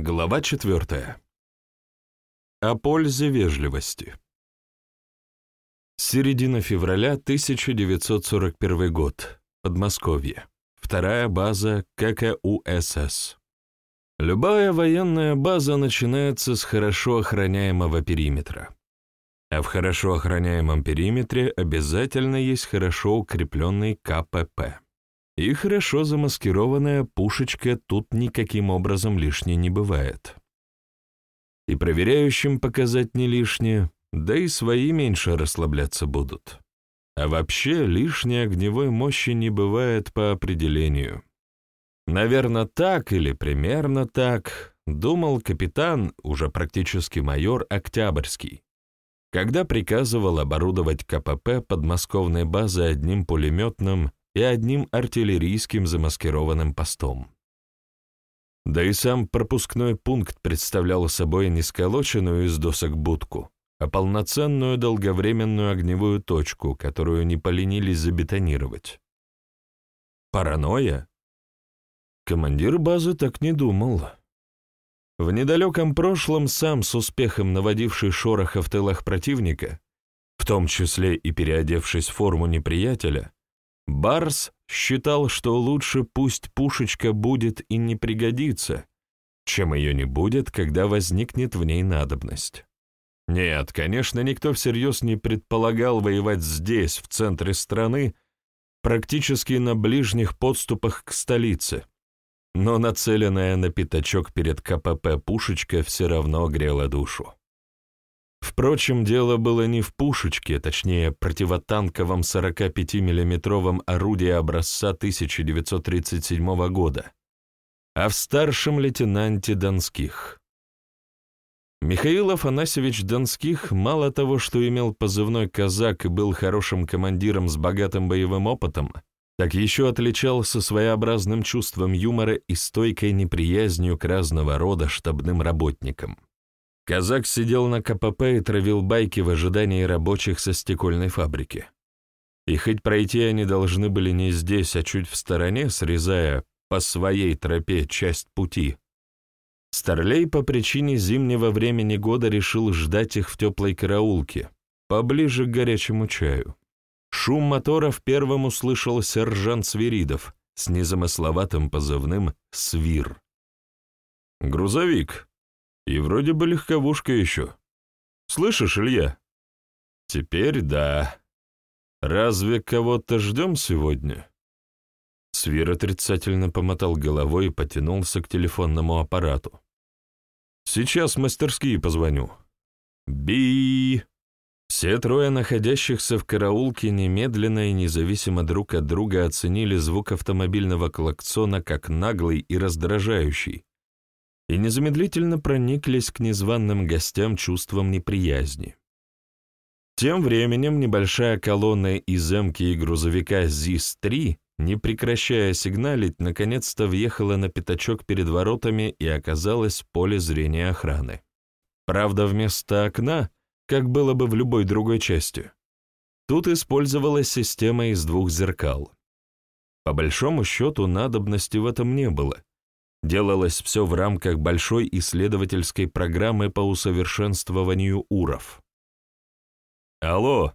Глава четвертая. О пользе вежливости. Середина февраля 1941 год. Подмосковье. Вторая база ККУСС. Любая военная база начинается с хорошо охраняемого периметра. А в хорошо охраняемом периметре обязательно есть хорошо укрепленный КПП. И хорошо замаскированная пушечка тут никаким образом лишней не бывает. И проверяющим показать не лишнее, да и свои меньше расслабляться будут. А вообще лишней огневой мощи не бывает по определению. Наверное, так или примерно так думал капитан, уже практически майор Октябрьский, когда приказывал оборудовать КПП подмосковной базы одним пулеметным и одним артиллерийским замаскированным постом. Да и сам пропускной пункт представлял собой не сколоченную из досок будку, а полноценную долговременную огневую точку, которую не поленились забетонировать. Паранойя? Командир базы так не думал. В недалеком прошлом сам с успехом наводивший шороха в тылах противника, в том числе и переодевшись в форму неприятеля, Барс считал, что лучше пусть пушечка будет и не пригодится, чем ее не будет, когда возникнет в ней надобность. Нет, конечно, никто всерьез не предполагал воевать здесь, в центре страны, практически на ближних подступах к столице, но нацеленная на пятачок перед КПП пушечка все равно грела душу. Впрочем, дело было не в пушечке, точнее, противотанковом 45 миллиметровом орудии образца 1937 года, а в старшем лейтенанте Донских. Михаил Афанасьевич Донских мало того, что имел позывной «Казак» и был хорошим командиром с богатым боевым опытом, так еще отличался своеобразным чувством юмора и стойкой неприязнью к разного рода штабным работникам. Казак сидел на КПП и травил байки в ожидании рабочих со стекольной фабрики. И хоть пройти они должны были не здесь, а чуть в стороне, срезая по своей тропе часть пути, Старлей по причине зимнего времени года решил ждать их в теплой караулке, поближе к горячему чаю. Шум моторов первым услышал сержант Свиридов с незамысловатым позывным «Свир». «Грузовик», и вроде бы легковушка еще. Слышишь, Илья? Теперь да. Разве кого-то ждем сегодня? Свир отрицательно помотал головой и потянулся к телефонному аппарату. Сейчас мастерские позвоню. Би! Все трое находящихся в караулке немедленно и независимо друг от друга оценили звук автомобильного клаксона как наглый и раздражающий, и незамедлительно прониклись к незваным гостям чувством неприязни. Тем временем небольшая колонна из эмки и грузовика ЗИС-3, не прекращая сигналить, наконец-то въехала на пятачок перед воротами и оказалась в поле зрения охраны. Правда, вместо окна, как было бы в любой другой части, тут использовалась система из двух зеркал. По большому счету, надобности в этом не было, Делалось все в рамках большой исследовательской программы по усовершенствованию УРов. «Алло!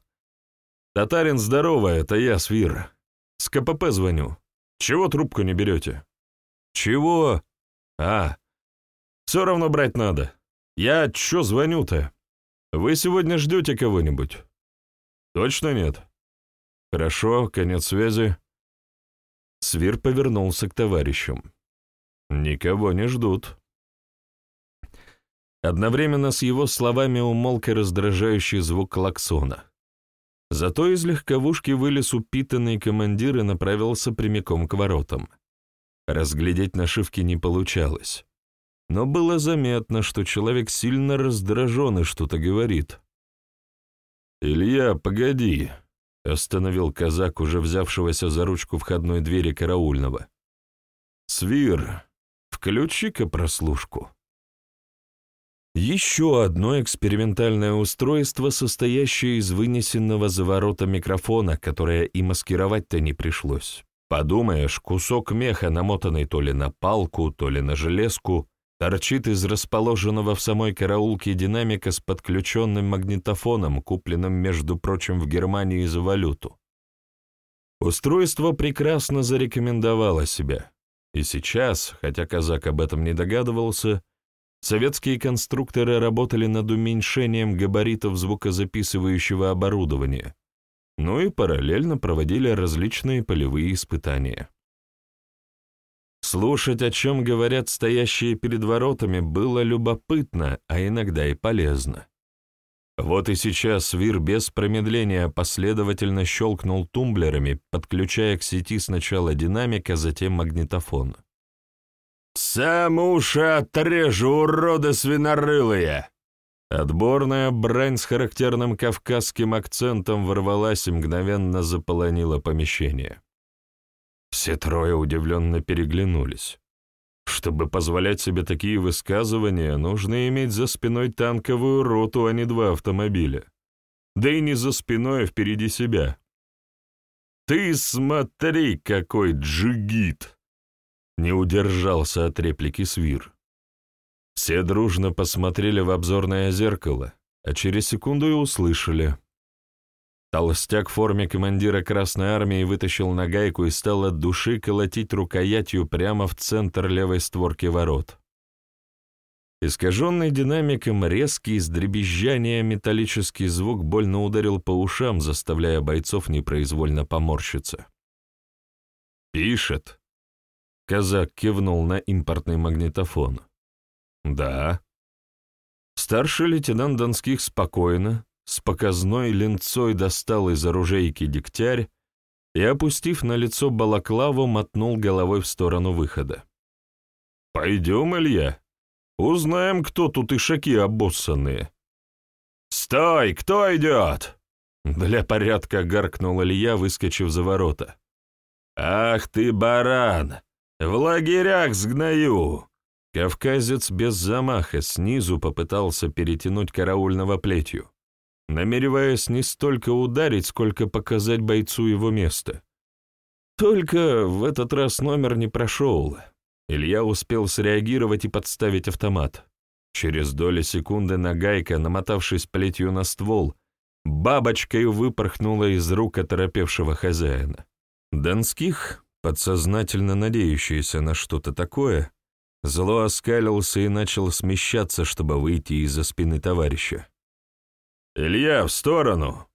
Татарин, здорово, это я, Свир. С КПП звоню. Чего трубку не берете?» «Чего? А, все равно брать надо. Я чё звоню-то? Вы сегодня ждете кого-нибудь?» «Точно нет?» «Хорошо, конец связи». Свир повернулся к товарищам. Никого не ждут. Одновременно с его словами умолк и раздражающий звук клаксона. Зато из легковушки вылез упитанный командир и направился прямиком к воротам. Разглядеть нашивки не получалось. Но было заметно, что человек сильно раздражен и что-то говорит. «Илья, погоди!» — остановил казак, уже взявшегося за ручку входной двери караульного. «Свир, Включи-ка прослушку. Еще одно экспериментальное устройство, состоящее из вынесенного за ворота микрофона, которое и маскировать-то не пришлось. Подумаешь, кусок меха, намотанный то ли на палку, то ли на железку, торчит из расположенного в самой караулке динамика с подключенным магнитофоном, купленным, между прочим, в Германии за валюту. Устройство прекрасно зарекомендовало себя, и сейчас, хотя казак об этом не догадывался, советские конструкторы работали над уменьшением габаритов звукозаписывающего оборудования, ну и параллельно проводили различные полевые испытания. Слушать, о чем говорят стоящие перед воротами, было любопытно, а иногда и полезно. Вот и сейчас Свир без промедления последовательно щелкнул тумблерами, подключая к сети сначала динамик, а затем магнитофон. «Сам уши отрежу, уроды свинорылые!» Отборная брань с характерным кавказским акцентом ворвалась и мгновенно заполонила помещение. Все трое удивленно переглянулись. Чтобы позволять себе такие высказывания, нужно иметь за спиной танковую роту, а не два автомобиля. Да и не за спиной, а впереди себя. «Ты смотри, какой джигит!» Не удержался от реплики Свир. Все дружно посмотрели в обзорное зеркало, а через секунду и услышали. Толстяк в форме командира Красной Армии вытащил нагайку и стал от души колотить рукоятью прямо в центр левой створки ворот. Искаженный динамиком резкий с дребезжания металлический звук больно ударил по ушам, заставляя бойцов непроизвольно поморщиться. «Пишет», — казак кивнул на импортный магнитофон. «Да». Старший лейтенант Донских спокойно, с показной ленцой достал из оружейки дегтярь и, опустив на лицо балаклаву, мотнул головой в сторону выхода. «Пойдем, Илья, узнаем, кто тут ишаки обоссанные». «Стой! Кто идет?» Для порядка гаркнул Илья, выскочив за ворота. «Ах ты, баран! В лагерях сгною!» Кавказец без замаха снизу попытался перетянуть караульного плетью намереваясь не столько ударить, сколько показать бойцу его место. Только в этот раз номер не прошел. Илья успел среагировать и подставить автомат. Через доли секунды нагайка, намотавшись плетью на ствол, бабочкой выпорхнула из рук оторопевшего хозяина. Донских, подсознательно надеющийся на что-то такое, зло оскалился и начал смещаться, чтобы выйти из-за спины товарища. «Илья, в сторону!»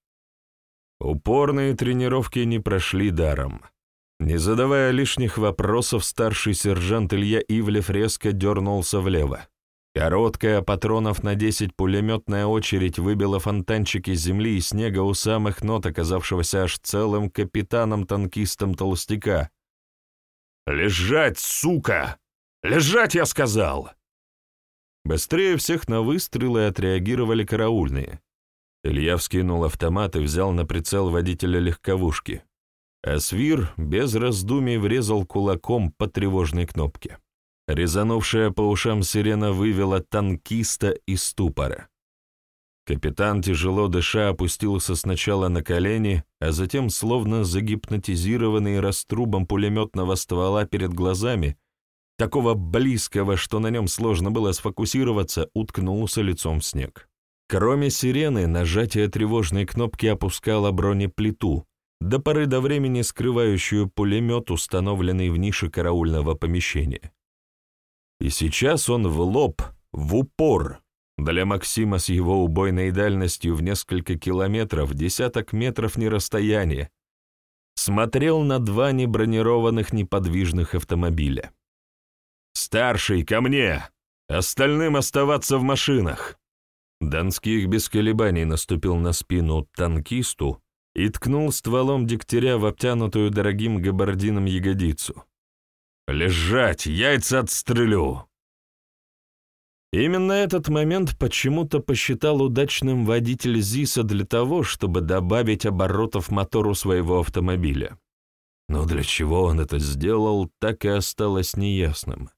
Упорные тренировки не прошли даром. Не задавая лишних вопросов, старший сержант Илья Ивлев резко дернулся влево. Короткая, патронов на десять пулеметная очередь выбила фонтанчики земли и снега у самых нот, оказавшегося аж целым капитаном-танкистом толстяка. «Лежать, сука! Лежать, я сказал!» Быстрее всех на выстрелы отреагировали караульные. Илья вскинул автомат и взял на прицел водителя легковушки, а Свир без раздумий врезал кулаком по тревожной кнопке. Резанувшая по ушам сирена вывела танкиста из ступора. Капитан, тяжело дыша, опустился сначала на колени, а затем, словно загипнотизированный раструбом пулеметного ствола перед глазами, такого близкого, что на нем сложно было сфокусироваться, уткнулся лицом в снег. Кроме сирены, нажатие тревожной кнопки опускало бронеплиту, до поры до времени скрывающую пулемет, установленный в нише караульного помещения. И сейчас он в лоб, в упор, для Максима с его убойной дальностью в несколько километров, десяток метров не расстояние, смотрел на два небронированных неподвижных автомобиля. «Старший, ко мне! Остальным оставаться в машинах!» Донских без колебаний наступил на спину танкисту и ткнул стволом дегтяря в обтянутую дорогим габардином ягодицу. «Лежать! Яйца отстрелю!» Именно этот момент почему-то посчитал удачным водитель ЗИСа для того, чтобы добавить оборотов мотору своего автомобиля. Но для чего он это сделал, так и осталось неясным.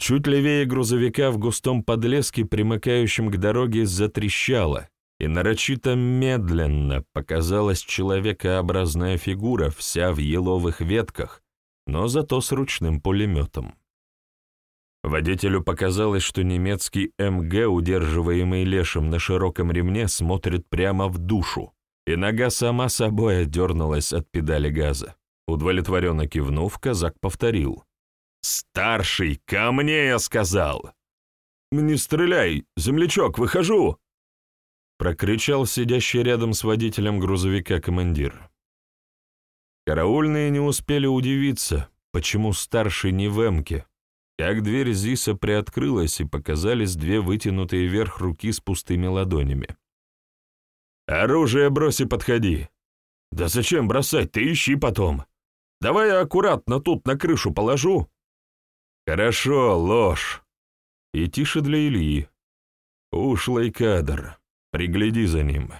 Чуть левее грузовика в густом подлеске, примыкающем к дороге, затрещало, и нарочито медленно показалась человекообразная фигура, вся в еловых ветках, но зато с ручным пулеметом. Водителю показалось, что немецкий МГ, удерживаемый лешим на широком ремне, смотрит прямо в душу, и нога сама собой отдернулась от педали газа. Удовлетворенно кивнув, казак повторил. «Старший, ко мне, я сказал!» «Не стреляй, землячок, выхожу!» Прокричал сидящий рядом с водителем грузовика командир. Караульные не успели удивиться, почему старший не в эмке, как дверь ЗИСа приоткрылась, и показались две вытянутые вверх руки с пустыми ладонями. «Оружие брось и подходи!» «Да зачем бросать? Ты ищи потом! Давай я аккуратно тут на крышу положу!» «Хорошо, ложь!» И тише для Ильи. «Ушлый кадр. Пригляди за ним».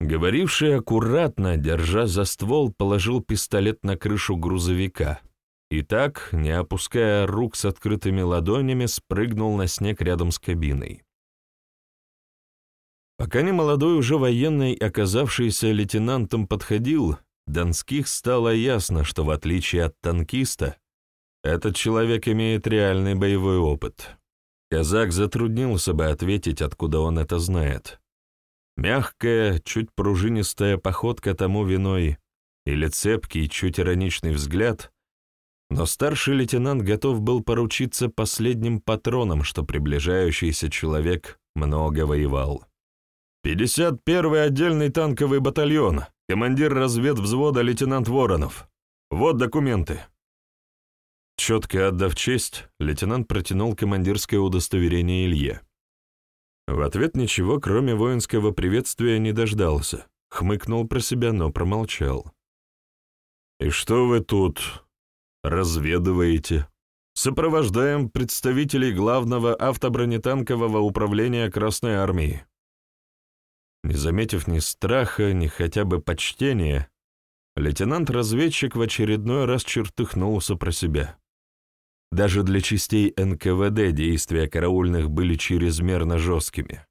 Говоривший аккуратно, держа за ствол, положил пистолет на крышу грузовика. И так, не опуская рук с открытыми ладонями, спрыгнул на снег рядом с кабиной. Пока немолодой уже военный, оказавшийся лейтенантом, подходил, Донских стало ясно, что в отличие от танкиста, этот человек имеет реальный боевой опыт. Казак затруднился бы ответить, откуда он это знает. Мягкая, чуть пружинистая походка тому виной или цепкий, чуть ироничный взгляд, но старший лейтенант готов был поручиться последним патроном, что приближающийся человек много воевал. «51-й отдельный танковый батальон, командир разведвзвода лейтенант Воронов. Вот документы». Четко отдав честь, лейтенант протянул командирское удостоверение Илье. В ответ ничего, кроме воинского приветствия, не дождался. Хмыкнул про себя, но промолчал. «И что вы тут разведываете?» «Сопровождаем представителей главного автобронетанкового управления Красной Армии». Не заметив ни страха, ни хотя бы почтения, лейтенант-разведчик в очередной раз чертыхнулся про себя. Даже для частей НКВД действия караульных были чрезмерно жесткими.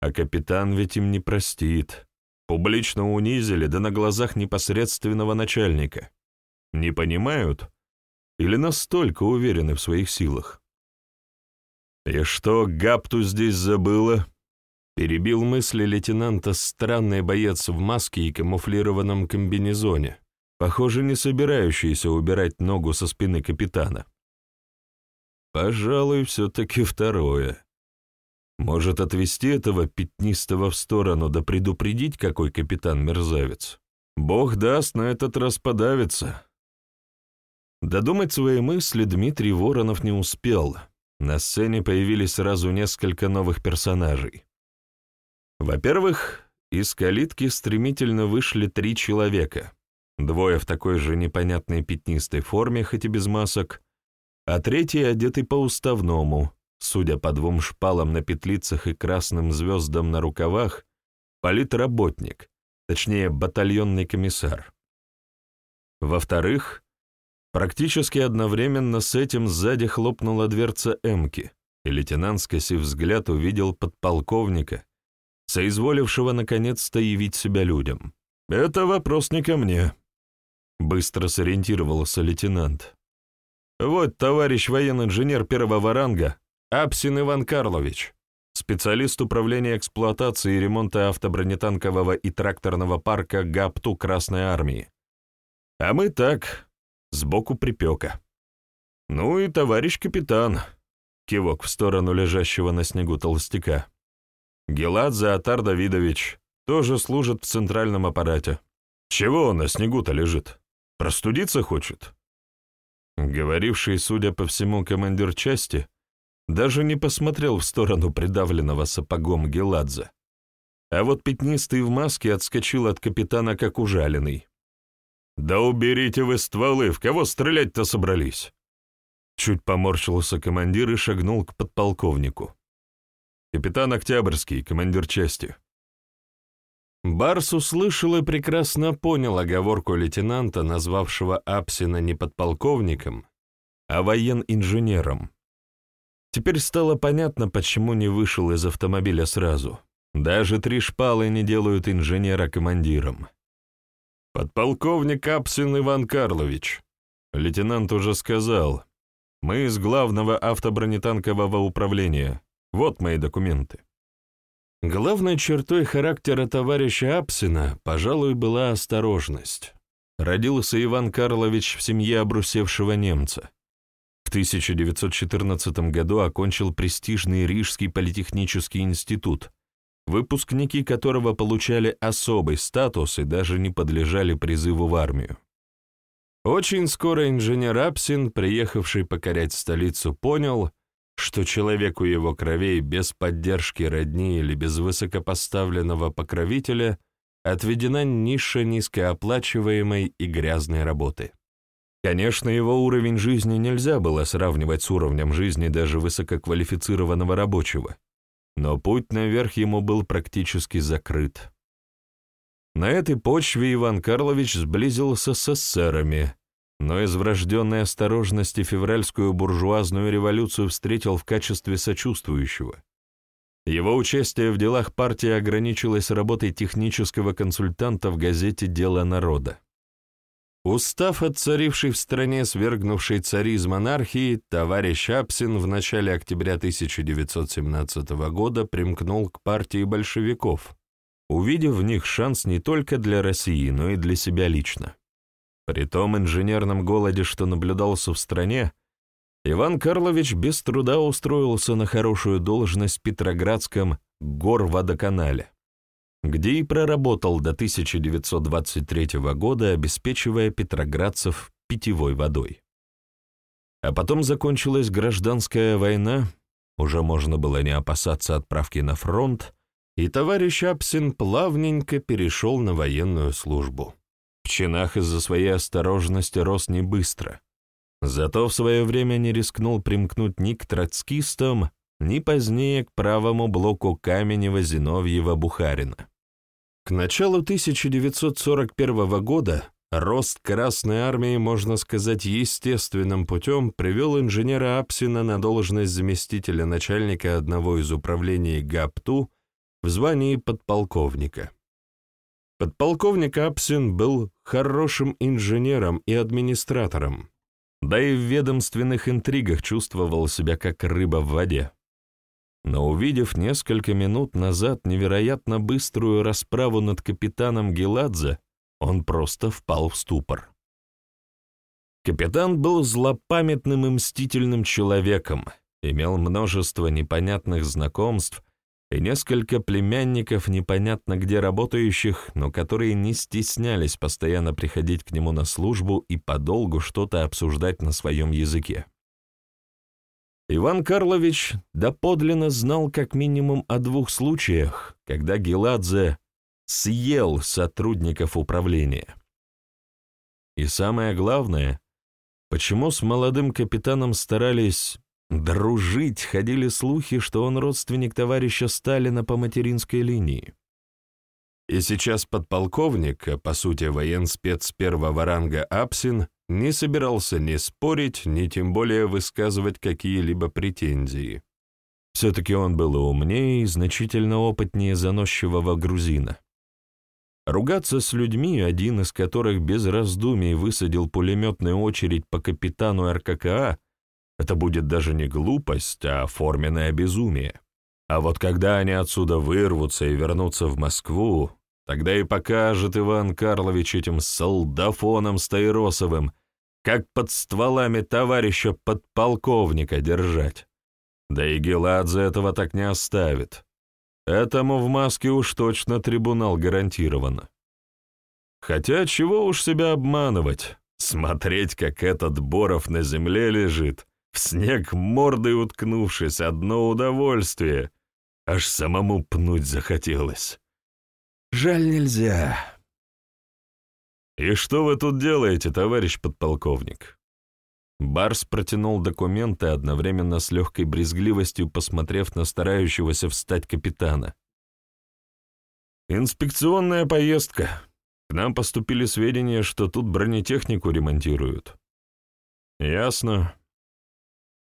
А капитан ведь им не простит. Публично унизили, да на глазах непосредственного начальника. Не понимают? Или настолько уверены в своих силах? «И что Гапту здесь забыла?» Перебил мысли лейтенанта странный боец в маске и камуфлированном комбинезоне, похоже, не собирающийся убирать ногу со спины капитана. Пожалуй, все-таки второе. Может, отвести этого пятнистого в сторону да предупредить, какой капитан-мерзавец? Бог даст, на этот раз подавится. Додумать свои мысли Дмитрий Воронов не успел. На сцене появились сразу несколько новых персонажей. Во-первых, из калитки стремительно вышли три человека. Двое в такой же непонятной пятнистой форме, хоть и без масок, а третий одетый по-уставному, судя по двум шпалам на петлицах и красным звездам на рукавах, политработник, точнее батальонный комиссар. Во-вторых, практически одновременно с этим сзади хлопнула дверца «Эмки», и лейтенант, скосив взгляд, увидел подполковника, соизволившего наконец-то явить себя людям. «Это вопрос не ко мне», — быстро сориентировался лейтенант. Вот товарищ военный инженер первого ранга Апсин Иван Карлович, специалист управления эксплуатации и ремонта автобронетанкового и тракторного парка ГАПТУ Красной Армии. А мы так, сбоку припека. Ну и товарищ капитан, кивок в сторону лежащего на снегу толстяка. Геладзе Атар Давидович тоже служит в центральном аппарате. Чего он на снегу-то лежит? Простудиться хочет? Говоривший, судя по всему, командир части даже не посмотрел в сторону придавленного сапогом Геладзе. А вот пятнистый в маске отскочил от капитана как ужаленный. «Да уберите вы стволы, в кого стрелять-то собрались?» Чуть поморщился командир и шагнул к подполковнику. «Капитан Октябрьский, командир части. Барс услышал и прекрасно понял оговорку лейтенанта, назвавшего Апсина не подполковником, а воен-инженером. Теперь стало понятно, почему не вышел из автомобиля сразу. Даже три шпалы не делают инженера командиром. «Подполковник Апсин Иван Карлович», — лейтенант уже сказал, Мы из главного автобронетанкового управления. Вот мои документы». Главной чертой характера товарища Апсина, пожалуй, была осторожность. Родился Иван Карлович в семье обрусевшего немца. В 1914 году окончил престижный Рижский политехнический институт, выпускники которого получали особый статус и даже не подлежали призыву в армию. Очень скоро инженер Апсин, приехавший покорять столицу, понял, что человеку его кровей без поддержки родни или без высокопоставленного покровителя отведена ниша низкооплачиваемой и грязной работы. Конечно, его уровень жизни нельзя было сравнивать с уровнем жизни даже высококвалифицированного рабочего, но путь наверх ему был практически закрыт. На этой почве Иван Карлович сблизился с эсерами, но из врожденной осторожности февральскую буржуазную революцию встретил в качестве сочувствующего. Его участие в делах партии ограничилось работой технического консультанта в газете «Дело народа». Устав от царившей в стране свергнувшей царизм монархии, товарищ Апсин в начале октября 1917 года примкнул к партии большевиков, увидев в них шанс не только для России, но и для себя лично. При том инженерном голоде, что наблюдался в стране, Иван Карлович без труда устроился на хорошую должность в Петроградском горводоканале где и проработал до 1923 года, обеспечивая петроградцев питьевой водой. А потом закончилась гражданская война, уже можно было не опасаться отправки на фронт, и товарищ Апсин плавненько перешел на военную службу. Чинах из-за своей осторожности рос не быстро. Зато в свое время не рискнул примкнуть ни к троцкистам, ни позднее к правому блоку Каменева-Зиновьева-Бухарина. К началу 1941 года рост Красной Армии, можно сказать, естественным путем привел инженера Апсина на должность заместителя начальника одного из управлений ГАПТУ в звании подполковника. Подполковник Апсин был хорошим инженером и администратором, да и в ведомственных интригах чувствовал себя как рыба в воде но увидев несколько минут назад невероятно быструю расправу над капитаном Геладзе, он просто впал в ступор. Капитан был злопамятным и мстительным человеком, имел множество непонятных знакомств и несколько племянников, непонятно где работающих, но которые не стеснялись постоянно приходить к нему на службу и подолгу что-то обсуждать на своем языке. Иван Карлович доподлинно знал как минимум о двух случаях, когда Геладзе съел сотрудников управления. И самое главное, почему с молодым капитаном старались дружить, ходили слухи, что он родственник товарища Сталина по материнской линии. И сейчас подполковник, а по сути военспец первого ранга Апсин, не собирался ни спорить, ни тем более высказывать какие-либо претензии. Все-таки он был умнее и значительно опытнее заносчивого грузина. Ругаться с людьми, один из которых без раздумий высадил пулеметную очередь по капитану РККА, это будет даже не глупость, а форменное безумие. А вот когда они отсюда вырвутся и вернутся в Москву, тогда и покажет Иван Карлович этим солдафоном Стаиросовым, как под стволами товарища подполковника держать. Да и Геладзе этого так не оставит. Этому в маске уж точно трибунал гарантировано. Хотя чего уж себя обманывать, смотреть, как этот Боров на земле лежит, в снег мордой уткнувшись, одно удовольствие. Аж самому пнуть захотелось. Жаль, нельзя. «И что вы тут делаете, товарищ подполковник?» Барс протянул документы, одновременно с легкой брезгливостью посмотрев на старающегося встать капитана. «Инспекционная поездка. К нам поступили сведения, что тут бронетехнику ремонтируют». «Ясно.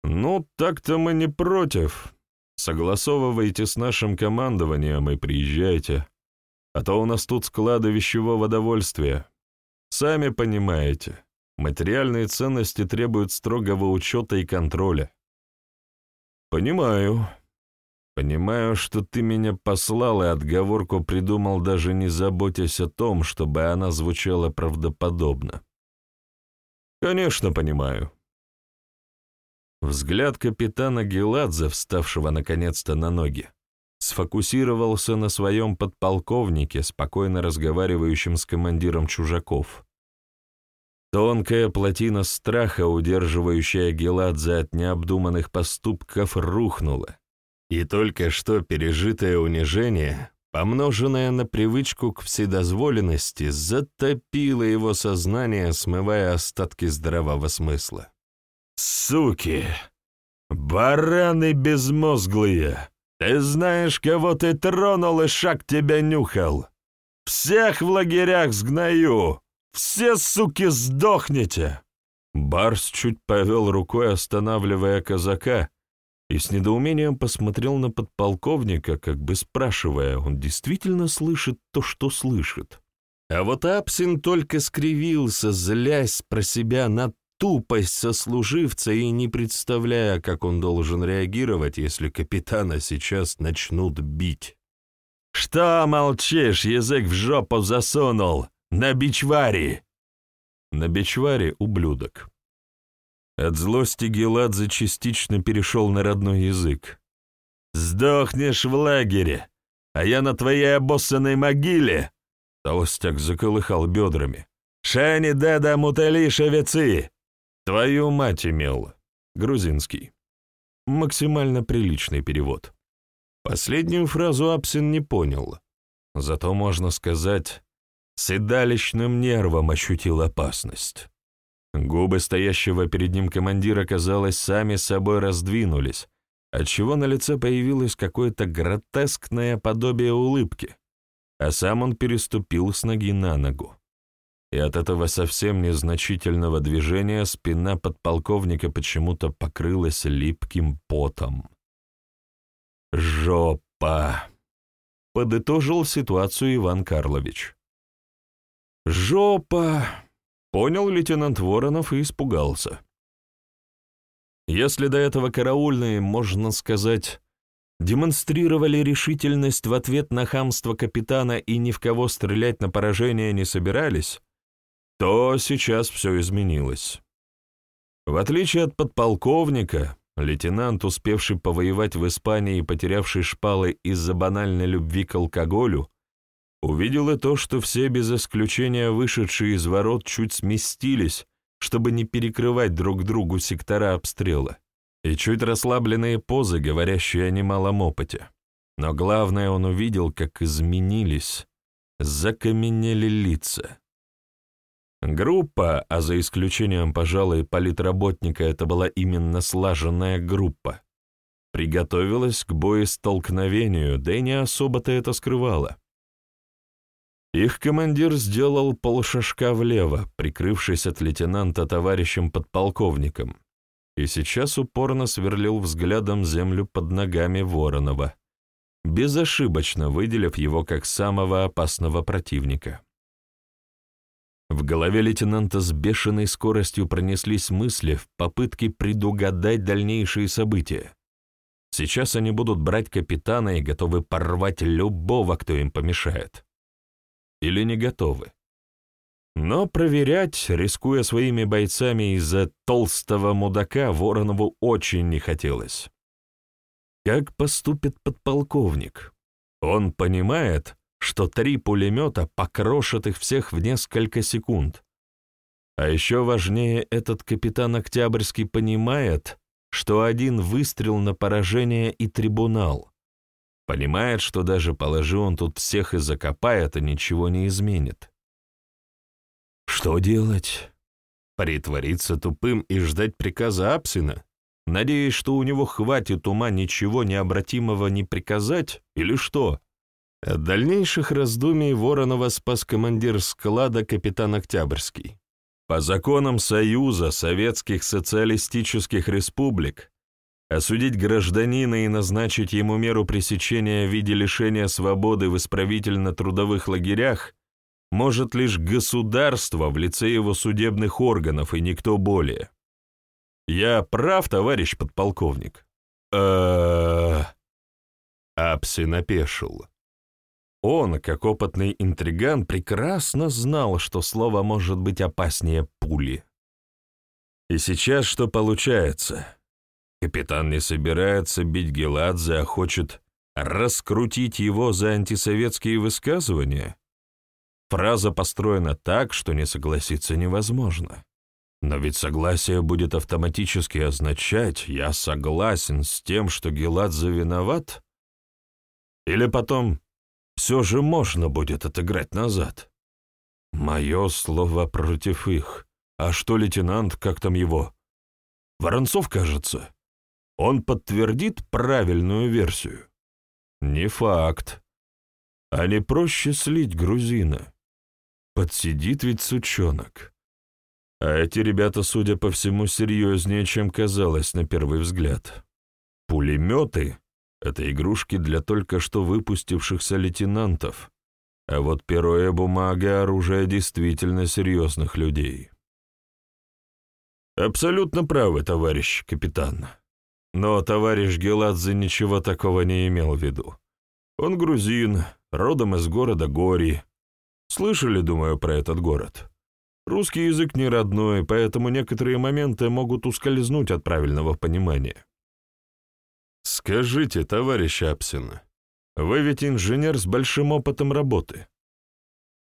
«Ну, так-то мы не против. Согласовывайте с нашим командованием и приезжайте. А то у нас тут склады вещевого довольствия. Сами понимаете, материальные ценности требуют строгого учета и контроля. Понимаю. Понимаю, что ты меня послал и отговорку придумал, даже не заботясь о том, чтобы она звучала правдоподобно. Конечно, понимаю. Взгляд капитана Геладзе, вставшего наконец-то на ноги, сфокусировался на своем подполковнике, спокойно разговаривающем с командиром чужаков. Тонкая плотина страха, удерживающая Геладзе от необдуманных поступков, рухнула, и только что пережитое унижение, помноженное на привычку к вседозволенности, затопило его сознание, смывая остатки здравого смысла. «Суки! Бараны безмозглые! Ты знаешь, кого ты тронул и шаг тебя нюхал! Всех в лагерях сгною! Все, суки, сдохнете!» Барс чуть повел рукой, останавливая казака, и с недоумением посмотрел на подполковника, как бы спрашивая, он действительно слышит то, что слышит. А вот Апсин только скривился, злясь про себя на тупость сослуживца и не представляя, как он должен реагировать, если капитана сейчас начнут бить. «Что молчишь, язык в жопу засунул? На бичвари!» На бичвари — ублюдок. От злости Геладзе частично перешел на родной язык. «Сдохнешь в лагере, а я на твоей обоссанной могиле!» Толстяк заколыхал бедрами. «Шани деда мутали шевецы! Твою мать имел!» Грузинский. Максимально приличный перевод. Последнюю фразу Апсин не понял. Зато, можно сказать, седалищным нервом ощутил опасность. Губы стоящего перед ним командира, казалось, сами собой раздвинулись, отчего на лице появилось какое-то гротескное подобие улыбки, а сам он переступил с ноги на ногу. И от этого совсем незначительного движения спина подполковника почему-то покрылась липким потом. «Жопа!» — подытожил ситуацию Иван Карлович. «Жопа!» Понял лейтенант Воронов и испугался. Если до этого караульные, можно сказать, демонстрировали решительность в ответ на хамство капитана и ни в кого стрелять на поражение не собирались, то сейчас все изменилось. В отличие от подполковника, лейтенант, успевший повоевать в Испании и потерявший шпалы из-за банальной любви к алкоголю, Увидел и то, что все без исключения вышедшие из ворот чуть сместились, чтобы не перекрывать друг другу сектора обстрела, и чуть расслабленные позы, говорящие о немалом опыте. Но главное, он увидел, как изменились, закаменели лица. Группа, а за исключением, пожалуй, политработника, это была именно слаженная группа, приготовилась к боестолкновению, да и не особо-то это скрывала. Их командир сделал полшажка влево, прикрывшись от лейтенанта товарищем-подполковником, и сейчас упорно сверлил взглядом землю под ногами Воронова, безошибочно выделив его как самого опасного противника. В голове лейтенанта с бешеной скоростью пронеслись мысли в попытке предугадать дальнейшие события. Сейчас они будут брать капитана и готовы порвать любого, кто им помешает или не готовы. Но проверять, рискуя своими бойцами из-за толстого мудака, Воронову очень не хотелось. Как поступит подполковник? Он понимает, что три пулемета покрошат их всех в несколько секунд. А еще важнее, этот капитан Октябрьский понимает, что один выстрел на поражение и трибунал. Понимает, что даже положи он тут всех и закопает, а ничего не изменит. Что делать? Притвориться тупым и ждать приказа Апсина? Надеясь, что у него хватит ума ничего необратимого не приказать, или что? От дальнейших раздумий Воронова спас командир склада капитан Октябрьский. По законам Союза Советских Социалистических Республик осудить гражданина и назначить ему меру пресечения в виде лишения свободы в исправительно-трудовых лагерях может лишь государство в лице его судебных органов и никто более. Я прав, товарищ подполковник? э Апси напешил. Он, как опытный интриган, прекрасно знал, что слово может быть опаснее пули. И сейчас что получается? Капитан не собирается бить Геладзе, а хочет раскрутить его за антисоветские высказывания? Фраза построена так, что не согласиться невозможно. Но ведь согласие будет автоматически означать «я согласен с тем, что Геладзе виноват»? Или потом все же можно будет отыграть назад? Мое слово против их. А что лейтенант, как там его? Воронцов, кажется. Он подтвердит правильную версию? Не факт. А не проще слить грузина? Подсидит ведь сучонок. А эти ребята, судя по всему, серьезнее, чем казалось на первый взгляд. Пулеметы — это игрушки для только что выпустившихся лейтенантов, а вот перо и бумага — оружие действительно серьезных людей. Абсолютно правы, товарищ капитан. Но товарищ Геладзе ничего такого не имел в виду. Он грузин, родом из города Гори, Слышали, думаю, про этот город? Русский язык не родной, поэтому некоторые моменты могут ускользнуть от правильного понимания. Скажите, товарищ Апсин, вы ведь инженер с большим опытом работы.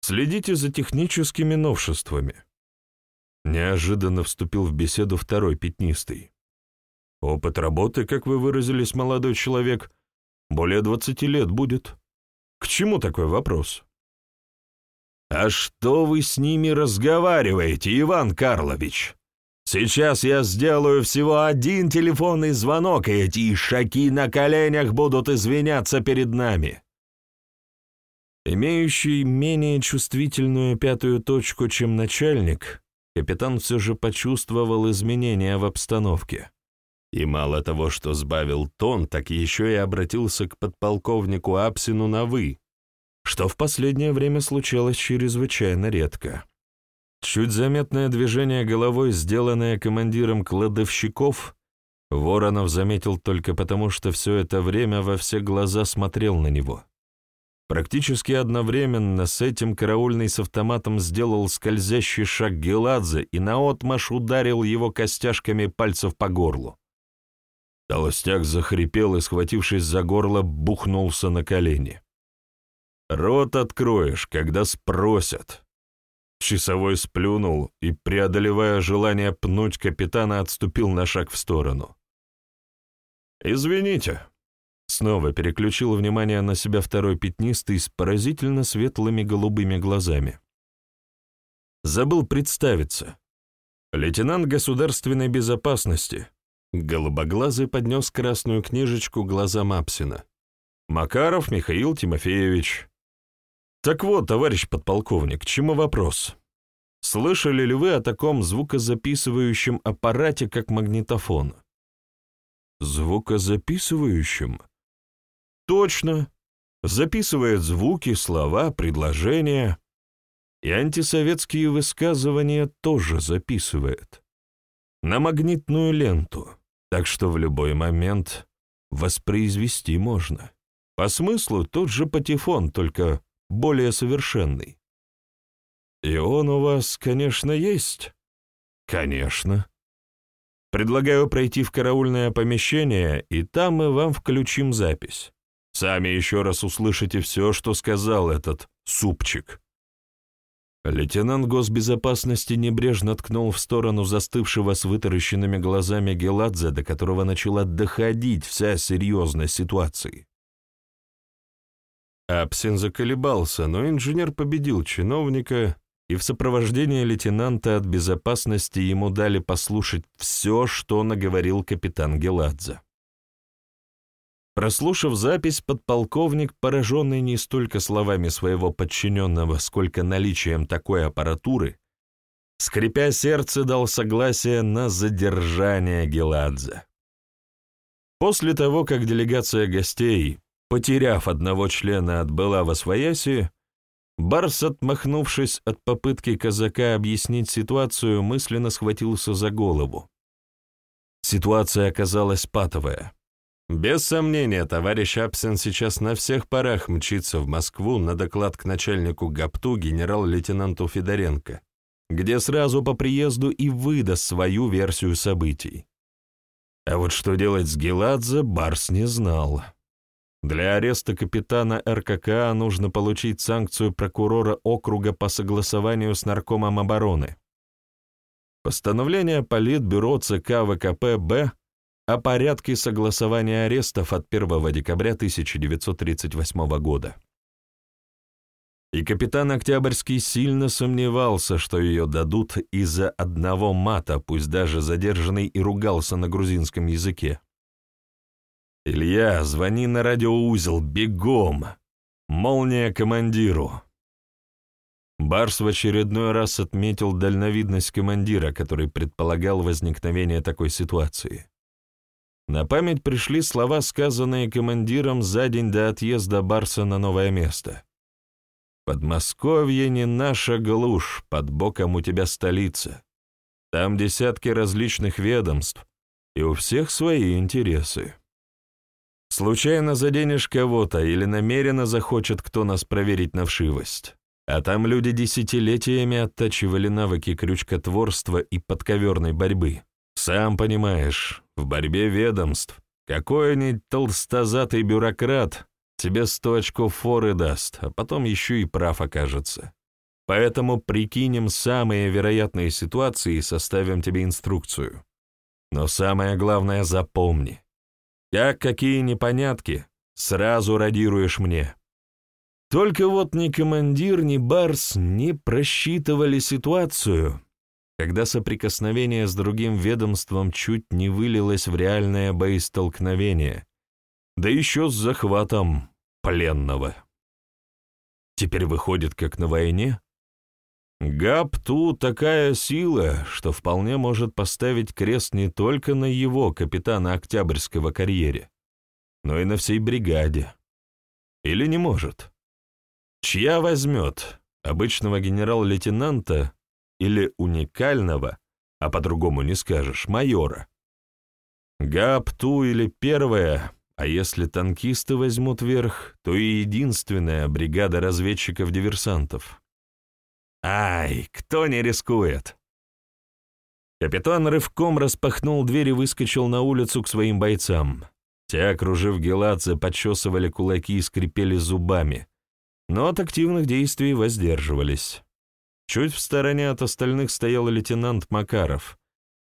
Следите за техническими новшествами. Неожиданно вступил в беседу второй пятнистый. Опыт работы, как вы выразились, молодой человек, более двадцати лет будет. К чему такой вопрос? «А что вы с ними разговариваете, Иван Карлович? Сейчас я сделаю всего один телефонный звонок, и эти ишаки на коленях будут извиняться перед нами». Имеющий менее чувствительную пятую точку, чем начальник, капитан все же почувствовал изменения в обстановке. И мало того, что сбавил тон, так еще и обратился к подполковнику Апсину на «вы», что в последнее время случалось чрезвычайно редко. Чуть заметное движение головой, сделанное командиром кладовщиков, Воронов заметил только потому, что все это время во все глаза смотрел на него. Практически одновременно с этим караульный с автоматом сделал скользящий шаг Геладзе и наотмашь ударил его костяшками пальцев по горлу. Толстяк захрипел и, схватившись за горло, бухнулся на колени. Рот откроешь, когда спросят. Часовой сплюнул и, преодолевая желание пнуть капитана, отступил на шаг в сторону. «Извините», — снова переключил внимание на себя второй пятнистый с поразительно светлыми голубыми глазами. Забыл представиться. Лейтенант государственной безопасности. Голубоглазый поднес красную книжечку глазам Апсина. Макаров Михаил Тимофеевич. Так вот, товарищ подполковник, к чему вопрос? Слышали ли вы о таком звукозаписывающем аппарате, как магнитофон? Звукозаписывающем? Точно. Записывает звуки, слова, предложения. И антисоветские высказывания тоже записывает. На магнитную ленту, так что в любой момент воспроизвести можно. По смыслу тот же патефон, только более совершенный. И он у вас, конечно, есть? Конечно. Предлагаю пройти в караульное помещение, и там мы вам включим запись. Сами еще раз услышите все, что сказал этот супчик. Лейтенант госбезопасности небрежно ткнул в сторону застывшего с вытаращенными глазами Геладзе, до которого начала доходить вся серьезность ситуации. Апсин заколебался, но инженер победил чиновника, и в сопровождении лейтенанта от безопасности ему дали послушать все, что наговорил капитан Геладзе. Прослушав запись, подполковник, пораженный не столько словами своего подчиненного, сколько наличием такой аппаратуры, скрипя сердце, дал согласие на задержание Геладзе. После того, как делегация гостей, потеряв одного члена, отбыла во свояси, Барс, отмахнувшись от попытки казака объяснить ситуацию, мысленно схватился за голову. Ситуация оказалась патовая. Без сомнения, товарищ Апсен сейчас на всех парах мчится в Москву на доклад к начальнику ГАПТУ генерал-лейтенанту Федоренко, где сразу по приезду и выдаст свою версию событий. А вот что делать с Геладзе, Барс не знал. Для ареста капитана РККА нужно получить санкцию прокурора округа по согласованию с наркомом обороны. Постановление Политбюро ЦК ВКП-Б о порядке согласования арестов от 1 декабря 1938 года. И капитан Октябрьский сильно сомневался, что ее дадут из-за одного мата, пусть даже задержанный и ругался на грузинском языке. «Илья, звони на радиоузел, бегом! Молния командиру!» Барс в очередной раз отметил дальновидность командира, который предполагал возникновение такой ситуации. На память пришли слова, сказанные командиром за день до отъезда Барса на новое место. «Подмосковье не наша глушь, под боком у тебя столица. Там десятки различных ведомств, и у всех свои интересы. Случайно заденешь кого-то или намеренно захочет кто нас проверить на вшивость. А там люди десятилетиями оттачивали навыки крючкотворства и подковерной борьбы. Сам понимаешь, в борьбе ведомств какой-нибудь толстозатый бюрократ тебе сто очков форы даст, а потом еще и прав окажется. Поэтому прикинем самые вероятные ситуации и составим тебе инструкцию. Но самое главное запомни. Как какие непонятки, сразу радируешь мне. Только вот ни командир, ни Барс не просчитывали ситуацию, когда соприкосновение с другим ведомством чуть не вылилось в реальное боестолкновение, да еще с захватом пленного. Теперь выходит, как на войне. Гапту такая сила, что вполне может поставить крест не только на его, капитана Октябрьского, карьере, но и на всей бригаде. Или не может? Чья возьмет, обычного генерал-лейтенанта или уникального, а по-другому не скажешь, майора. Гапту или первая, а если танкисты возьмут верх, то и единственная бригада разведчиков-диверсантов. Ай, кто не рискует? Капитан рывком распахнул дверь и выскочил на улицу к своим бойцам. Те, окружив Геладзе, подчесывали кулаки и скрипели зубами, но от активных действий воздерживались. Чуть в стороне от остальных стоял лейтенант Макаров,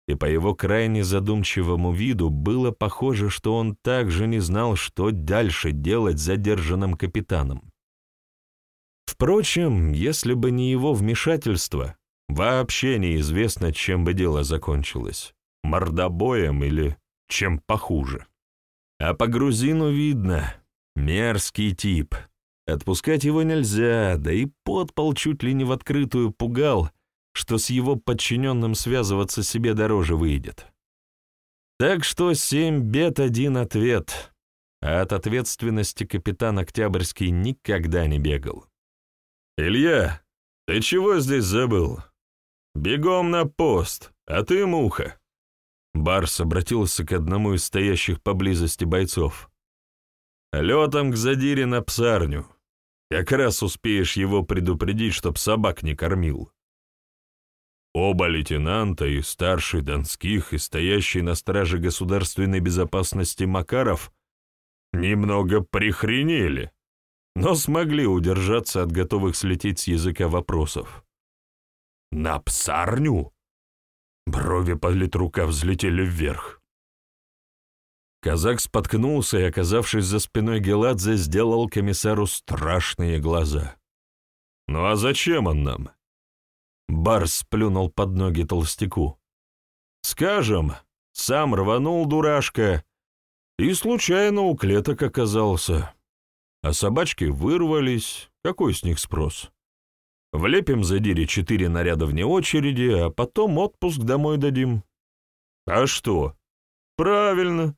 и по его крайне задумчивому виду было похоже, что он также не знал, что дальше делать с задержанным капитаном. Впрочем, если бы не его вмешательство, вообще неизвестно, чем бы дело закончилось — мордобоем или чем похуже. А по грузину видно — мерзкий тип — Отпускать его нельзя, да и подпол чуть ли не в открытую пугал, что с его подчиненным связываться себе дороже выйдет. Так что семь бед — один ответ, а от ответственности капитан Октябрьский никогда не бегал. «Илья, ты чего здесь забыл? Бегом на пост, а ты муха!» Барс обратился к одному из стоящих поблизости бойцов. «Летом к задире на псарню. Как раз успеешь его предупредить, чтоб собак не кормил. Оба лейтенанта, и старший Донских, и стоящий на страже государственной безопасности Макаров, немного прихренели, но смогли удержаться от готовых слететь с языка вопросов. «На псарню?» Брови политрука взлетели вверх. Казак споткнулся и, оказавшись за спиной Геладзе, сделал комиссару страшные глаза. «Ну а зачем он нам?» Барс плюнул под ноги толстяку. «Скажем, сам рванул дурашка и случайно у клеток оказался. А собачки вырвались, какой с них спрос? Влепим за дири четыре наряда вне очереди, а потом отпуск домой дадим. А что? Правильно,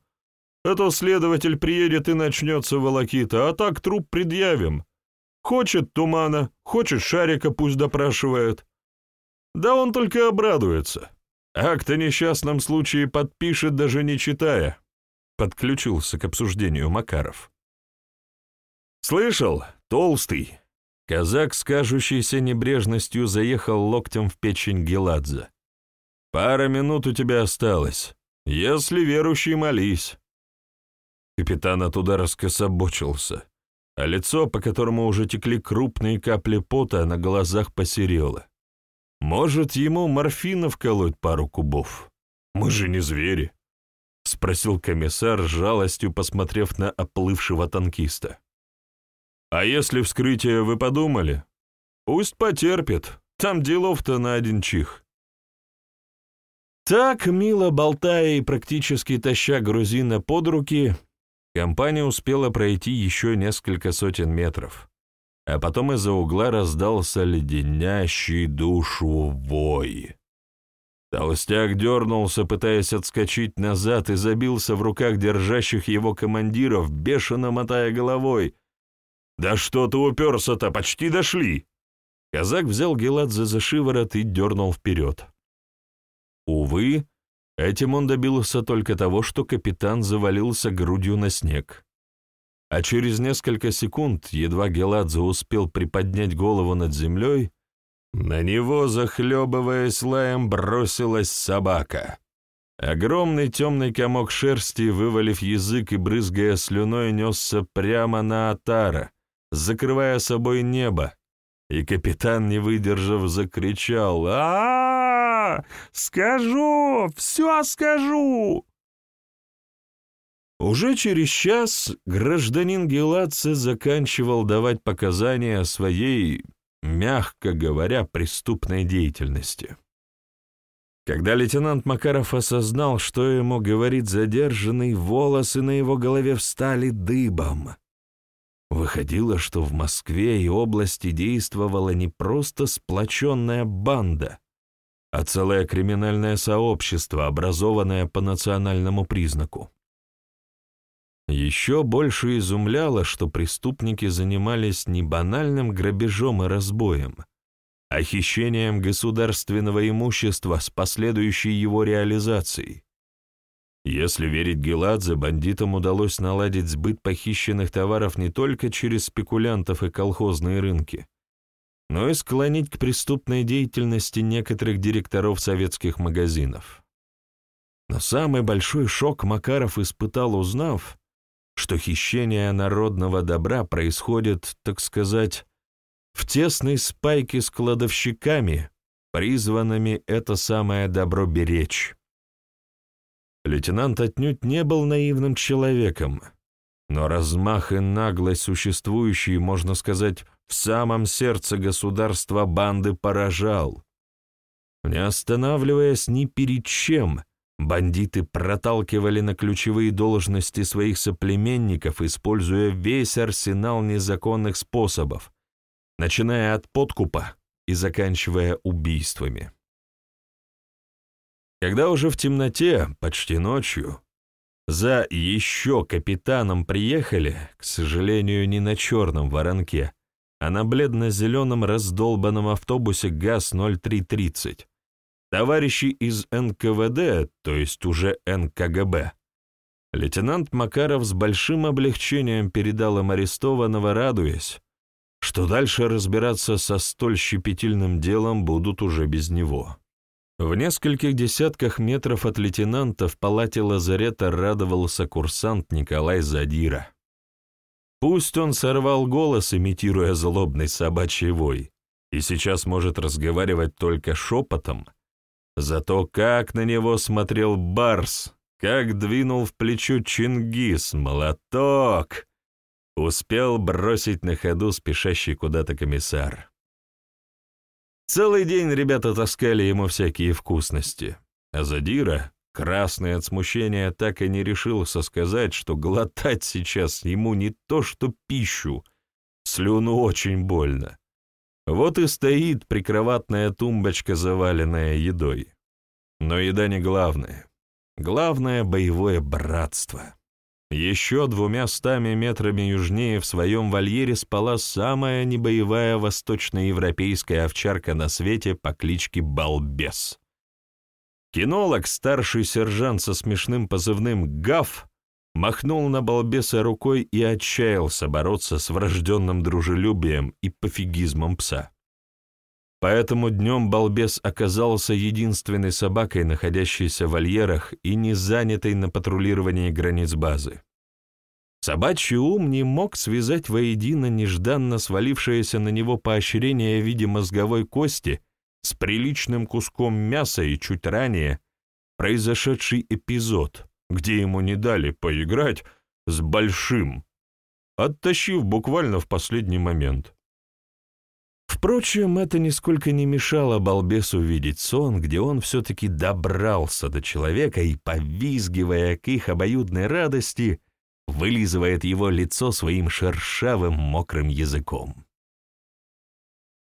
а то следователь приедет и начнется волокита, а так труп предъявим. Хочет тумана, хочет шарика, пусть допрашивает. Да он только обрадуется. Акт о несчастном случае подпишет, даже не читая. Подключился к обсуждению Макаров. «Слышал? Толстый!» Казак с кажущейся небрежностью заехал локтем в печень Геладзе. «Пара минут у тебя осталось. Если верующий, молись». Капитан от удара скособочился, а лицо, по которому уже текли крупные капли пота, на глазах посерело. Может, ему морфина вколоть пару кубов? Мы же не звери. — спросил комиссар, жалостью посмотрев на оплывшего танкиста. «А если вскрытие вы подумали? Пусть потерпит, там делов-то на один чих». Так, мило болтая и практически таща грузина под руки, компания успела пройти еще несколько сотен метров а потом из-за угла раздался леденящий душу вой. Толстяк дернулся, пытаясь отскочить назад, и забился в руках держащих его командиров, бешено мотая головой. «Да что ты уперся-то? Почти дошли!» Казак взял Геладзе за шиворот и дернул вперед. Увы, этим он добился только того, что капитан завалился грудью на снег а через несколько секунд, едва Геладзе успел приподнять голову над землей, на него, захлебываясь лаем, бросилась собака. Огромный темный комок шерсти, вывалив язык и брызгая слюной, несся прямо на Атара, закрывая собой небо, и капитан, не выдержав, закричал а, Скажу! Все скажу!» Уже через час гражданин Геладзе заканчивал давать показания о своей, мягко говоря, преступной деятельности. Когда лейтенант Макаров осознал, что ему говорит задержанный, волосы на его голове встали дыбом. Выходило, что в Москве и области действовала не просто сплоченная банда, а целое криминальное сообщество, образованное по национальному признаку. Еще больше изумляло, что преступники занимались не банальным грабежом и разбоем, а хищением государственного имущества с последующей его реализацией. Если верить Геладзе, бандитам удалось наладить сбыт похищенных товаров не только через спекулянтов и колхозные рынки, но и склонить к преступной деятельности некоторых директоров советских магазинов. Но самый большой шок Макаров испытал, узнав, что хищение народного добра происходит, так сказать, в тесной спайке с кладовщиками, призванными это самое добро беречь. Лейтенант отнюдь не был наивным человеком, но размах и наглость существующие, можно сказать, в самом сердце государства банды поражал. Не останавливаясь ни перед чем, Бандиты проталкивали на ключевые должности своих соплеменников, используя весь арсенал незаконных способов, начиная от подкупа и заканчивая убийствами. Когда уже в темноте, почти ночью, за еще капитаном приехали, к сожалению, не на черном воронке, а на бледно-зеленом раздолбанном автобусе ГАЗ-0330, товарищи из НКВД, то есть уже НКГБ. Лейтенант Макаров с большим облегчением передал им арестованного, радуясь, что дальше разбираться со столь щепетильным делом будут уже без него. В нескольких десятках метров от лейтенанта в палате лазарета радовался курсант Николай Задира. Пусть он сорвал голос, имитируя злобный собачий вой, и сейчас может разговаривать только шепотом, Зато как на него смотрел Барс, как двинул в плечо Чингис, молоток! Успел бросить на ходу спешащий куда-то комиссар. Целый день ребята таскали ему всякие вкусности, а Задира, красный от смущения, так и не решился сказать, что глотать сейчас ему не то что пищу, слюну очень больно. Вот и стоит прикроватная тумбочка, заваленная едой. Но еда не главное. Главное — боевое братство. Еще двумя стами метрами южнее в своем вольере спала самая небоевая восточноевропейская овчарка на свете по кличке Балбес. Кинолог, старший сержант со смешным позывным «Гав», махнул на балбеса рукой и отчаялся бороться с врожденным дружелюбием и пофигизмом пса. Поэтому днем балбес оказался единственной собакой, находящейся в вольерах и не занятой на патрулировании границ базы. Собачий ум не мог связать воедино нежданно свалившееся на него поощрение в виде мозговой кости с приличным куском мяса и чуть ранее произошедший эпизод, где ему не дали поиграть с большим, оттащив буквально в последний момент. Впрочем, это нисколько не мешало балбесу видеть сон, где он все-таки добрался до человека и, повизгивая к их обоюдной радости, вылизывает его лицо своим шершавым мокрым языком.